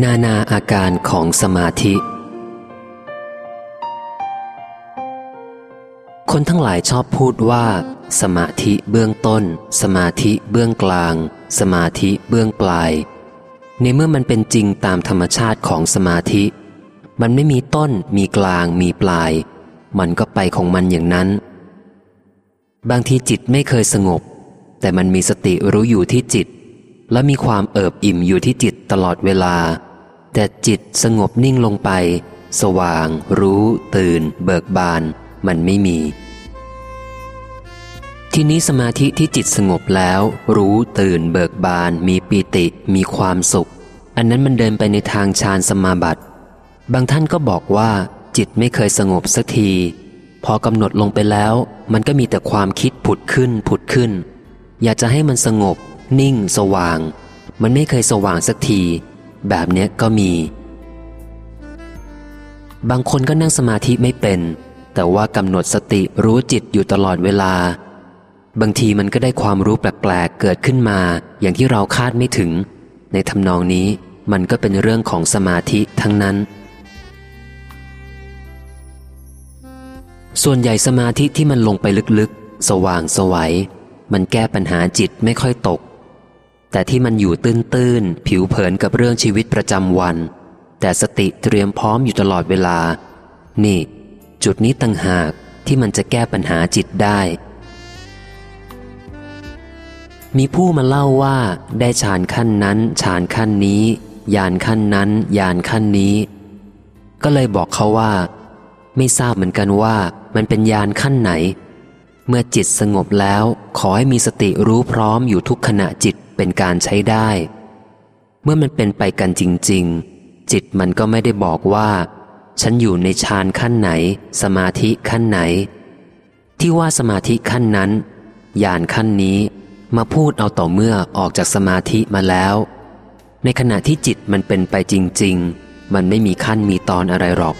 นานาอาการของสมาธิ คนทั้งหลายชอบพูดว่า สมาธิเบื้องต้น สมาธิเบื้องกลาง สมาธิเบื้องปลาย ในเมื่อมันเป็นจริงตามธรรมชาติของสมาธิ มันไม่มีต้น มีกลาง มีปลาย มันก็ไปของมันอย่างนั้น บางทีจิตไม่เคยสงบ แต่มันมีสติรู้อยู่ที่จิต และมีความเอิบอิ่มอยู่ที่จิตตลอดเวลา แต่จิตสงบนิ่งลงไป สว่าง รู้ ตื่น เบิกบาน มันไม่มี ทีนี้สมาธิที่จิตสงบแล้ว รู้ ตื่น เบิกบาน มีปีติ มีความสุข อันนั้นมันเดินไปในทางฌานสมาบัติ บางท่านก็บอกว่า จิตไม่เคยสงบสักที พอกำหนดลงไปแล้ว มันก็มีแต่ความคิดผุดขึ้นผุดขึ้น อยากจะให้มันสงบ นิ่ง สว่าง มันไม่เคยสว่างสักที แบบเนี้ยก็มี บางคนก็นั่งสมาธิไม่เป็น แต่ว่ากำหนดสติรู้จิตอยู่ตลอดเวลา บางทีมันก็ได้ความรู้แปลกๆเกิดขึ้นมา อย่างที่เราคาดไม่ถึง ในทำนองนี้มันก็เป็นเรื่องของสมาธิทั้งนั้น ส่วนใหญ่สมาธิที่มันลงไปลึกๆ สว่างสวัยมันแก้ปัญหาจิตไม่ค่อยตก แต่ที่มันอยู่ตื้นๆ ผิวเผินกับเรื่องชีวิตประจำวัน แต่สติเตรียมพร้อมอยู่ตลอดเวลา นี่ จุดนี้ต่างหากที่มันจะแก้ปัญหาจิตได้ มีผู้มาเล่าว่าได้ฌานขั้นนั้นฌานขั้นนี้ยานขั้นนั้นยานขั้นนี้ ก็เลยบอกเขาว่า ไม่ทราบเหมือนกันว่ามันเป็นยานขั้นไหน เมื่อจิตสงบแล้วขอให้มีสติรู้พร้อมอยู่ทุกขณะจิต เป็นการใช้ได้ เมื่อมันเป็นไปกันจริง ๆ จิตมันก็ไม่ได้บอกว่า ฉันอยู่ในฌานขั้นไหน สมาธิขั้นไหน ที่ว่าสมาธิขั้นนั้นยานขั้นนี้มาพูดเอาต่อเมื่อออกจากสมาธิมาแล้ว ในขณะที่จิตมันเป็นไปจริง ๆ มันไม่มีขั้นมีตอนอะไรหรอก